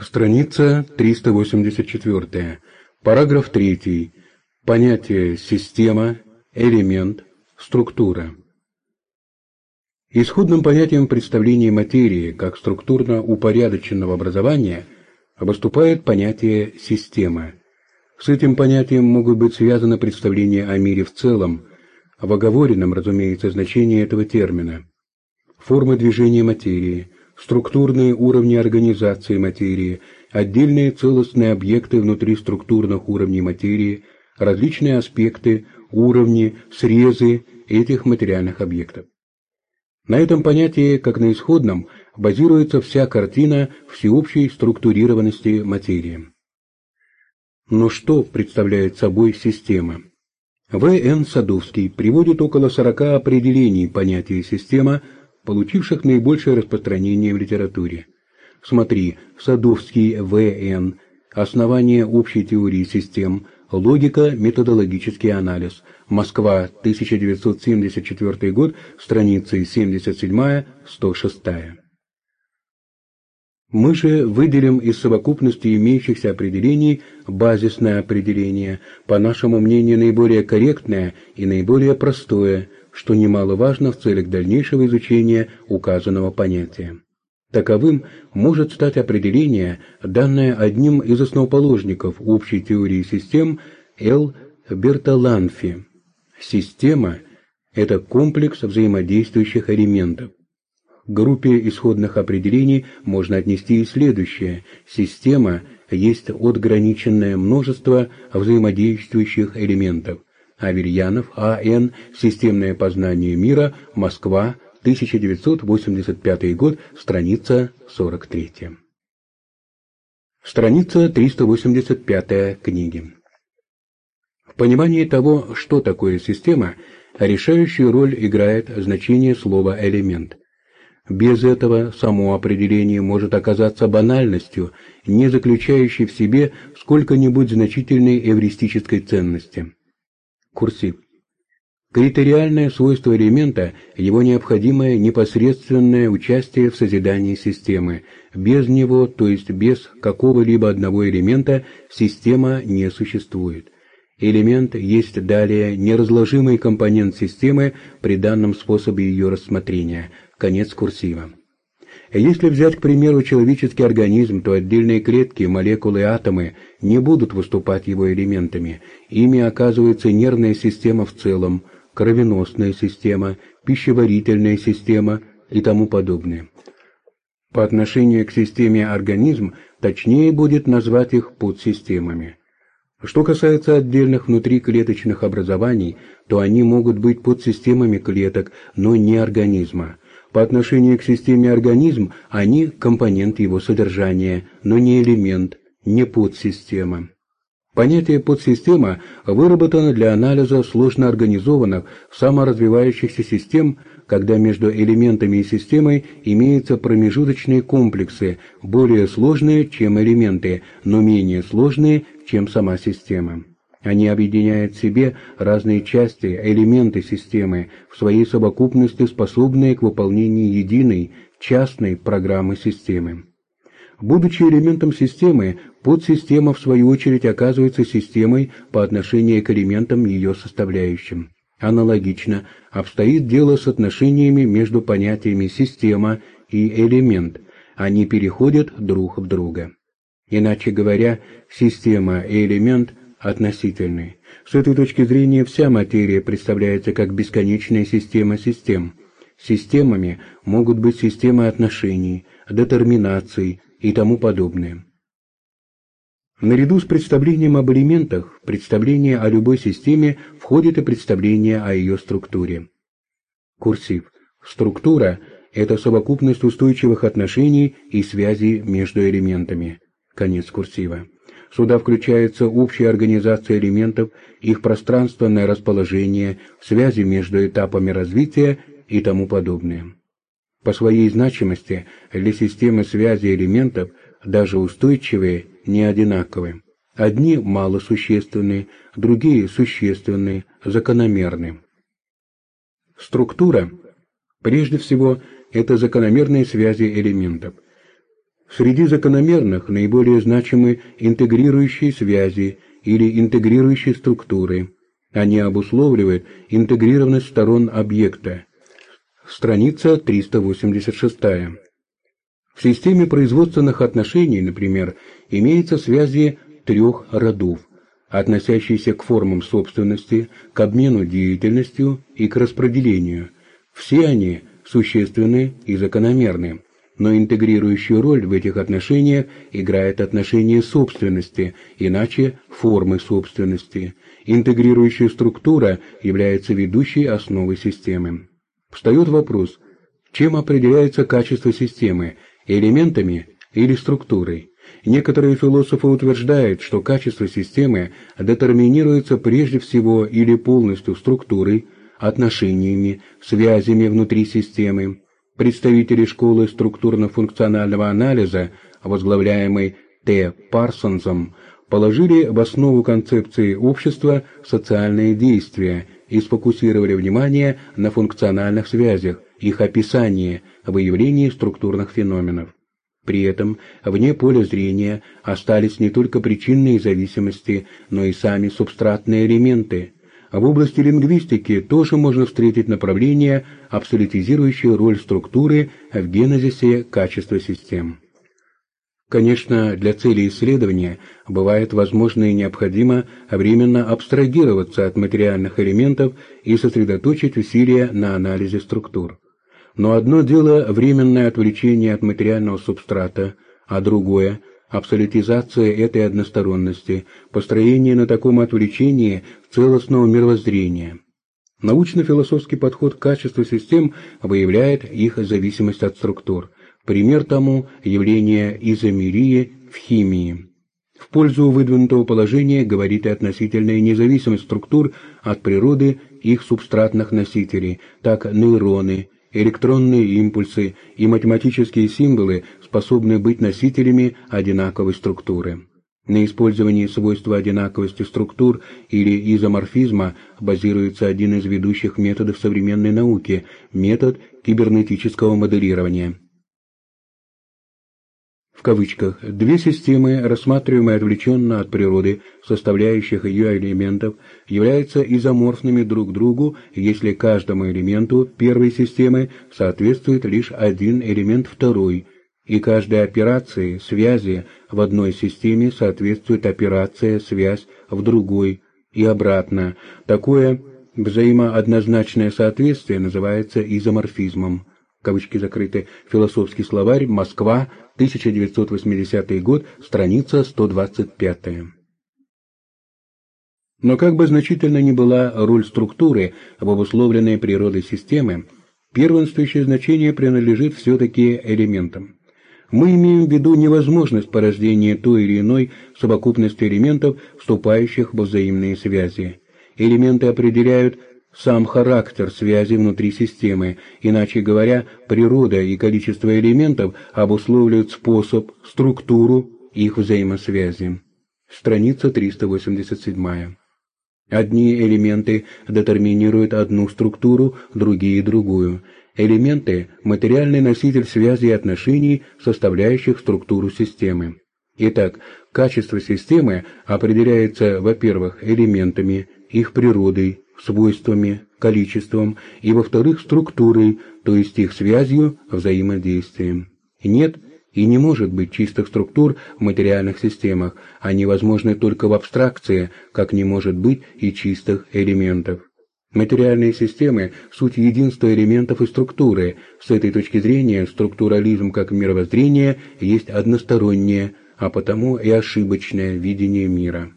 Страница 384. Параграф 3. Понятие «система», «элемент», «структура». Исходным понятием представления материи как структурно упорядоченного образования выступает понятие «система». С этим понятием могут быть связаны представления о мире в целом, в оговоренном, разумеется, значении этого термина, формы движения материи, структурные уровни организации материи, отдельные целостные объекты внутри структурных уровней материи, различные аспекты, уровни, срезы этих материальных объектов. На этом понятии, как на исходном, базируется вся картина всеобщей структурированности материи. Но что представляет собой система? В.Н. Садовский приводит около 40 определений понятия «система», получивших наибольшее распространение в литературе. Смотри, Садовский В.Н. Основание общей теории систем, логика, методологический анализ. Москва, 1974 год, страницы 77-106. Мы же выделим из совокупности имеющихся определений базисное определение, по нашему мнению наиболее корректное и наиболее простое, что немаловажно в целях дальнейшего изучения указанного понятия. Таковым может стать определение, данное одним из основоположников общей теории систем Л. Бертоланфи. Система – это комплекс взаимодействующих элементов группе исходных определений можно отнести и следующее. Система есть отграниченное множество взаимодействующих элементов. Аверьянов, А.Н. Системное познание мира. Москва. 1985 год. Страница 43. Страница 385 книги. В понимании того, что такое система, решающую роль играет значение слова «элемент». Без этого само определение может оказаться банальностью, не заключающей в себе сколько-нибудь значительной эвристической ценности. Курсив. Критериальное свойство элемента – его необходимое непосредственное участие в созидании системы. Без него, то есть без какого-либо одного элемента, система не существует. Элемент есть далее неразложимый компонент системы при данном способе ее рассмотрения – Конец курсива. Если взять, к примеру, человеческий организм, то отдельные клетки, молекулы, атомы не будут выступать его элементами. Ими оказывается нервная система в целом, кровеносная система, пищеварительная система и тому подобное. По отношению к системе организм, точнее будет назвать их подсистемами. Что касается отдельных внутриклеточных образований, то они могут быть подсистемами клеток, но не организма. По отношению к системе организм они компонент его содержания, но не элемент, не подсистема. Понятие подсистема выработано для анализа сложно организованных, саморазвивающихся систем, когда между элементами и системой имеются промежуточные комплексы, более сложные, чем элементы, но менее сложные, чем сама система. Они объединяют в себе разные части, элементы системы, в своей совокупности способные к выполнению единой, частной программы системы. Будучи элементом системы, подсистема в свою очередь оказывается системой по отношению к элементам ее составляющим. Аналогично обстоит дело с отношениями между понятиями «система» и «элемент». Они переходят друг в друга. Иначе говоря, система и элемент относительный. С этой точки зрения вся материя представляется как бесконечная система систем. Системами могут быть системы отношений, детерминаций и тому подобное. Наряду с представлением об элементах, представление о любой системе входит и представление о ее структуре. Курсив. Структура – это совокупность устойчивых отношений и связей между элементами. Конец курсива. Сюда включается общая организация элементов, их пространственное расположение, связи между этапами развития и тому подобное. По своей значимости для системы связи элементов даже устойчивые не одинаковы. Одни малосущественные, другие существенные, закономерные. Структура, прежде всего, это закономерные связи элементов – Среди закономерных наиболее значимы интегрирующие связи или интегрирующие структуры. Они обусловливают интегрированность сторон объекта. Страница 386. В системе производственных отношений, например, имеются связи трех родов, относящиеся к формам собственности, к обмену деятельностью и к распределению. Все они существенны и закономерны но интегрирующую роль в этих отношениях играет отношение собственности, иначе формы собственности. Интегрирующая структура является ведущей основой системы. Встает вопрос, чем определяется качество системы – элементами или структурой? Некоторые философы утверждают, что качество системы детерминируется прежде всего или полностью структурой, отношениями, связями внутри системы, Представители школы структурно-функционального анализа, возглавляемой Т. Парсонсом, положили в основу концепции общества социальные действия и сфокусировали внимание на функциональных связях, их описании, выявлении структурных феноменов. При этом вне поля зрения остались не только причинные зависимости, но и сами субстратные элементы – в области лингвистики тоже можно встретить направление, абсолютизирующее роль структуры в генезисе качества систем. Конечно, для целей исследования бывает возможно и необходимо временно абстрагироваться от материальных элементов и сосредоточить усилия на анализе структур. Но одно дело временное отвлечение от материального субстрата, а другое абсолютизация этой односторонности, построение на таком отвлечении целостного мировоззрения. Научно-философский подход к качеству систем выявляет их зависимость от структур. Пример тому – явление изомерии в химии. В пользу выдвинутого положения говорит и относительная независимость структур от природы их субстратных носителей, так нейроны – электронные импульсы и математические символы способны быть носителями одинаковой структуры. На использовании свойства одинаковости структур или изоморфизма базируется один из ведущих методов современной науки – метод кибернетического моделирования в кавычках, две системы, рассматриваемые отвлеченно от природы, составляющих ее элементов, являются изоморфными друг другу, если каждому элементу первой системы соответствует лишь один элемент второй, и каждой операции, связи в одной системе соответствует операция, связь в другой, и обратно. Такое взаимооднозначное соответствие называется изоморфизмом кавычки закрыты, философский словарь, Москва, 1980 год, страница 125. Но как бы значительно ни была роль структуры обусловленной природой системы, первенствующее значение принадлежит все-таки элементам. Мы имеем в виду невозможность порождения той или иной совокупности элементов, вступающих в взаимные связи. Элементы определяют сам характер связи внутри системы, иначе говоря, природа и количество элементов обусловливают способ, структуру их взаимосвязи. Страница 387. Одни элементы детерминируют одну структуру, другие – другую. Элементы – материальный носитель связи и отношений, составляющих структуру системы. Итак, качество системы определяется, во-первых, элементами, их природой, свойствами, количеством и, во-вторых, структурой, то есть их связью, взаимодействием. Нет и не может быть чистых структур в материальных системах, они возможны только в абстракции, как не может быть и чистых элементов. Материальные системы – суть единства элементов и структуры. С этой точки зрения структурализм как мировоззрение есть одностороннее, а потому и ошибочное видение мира.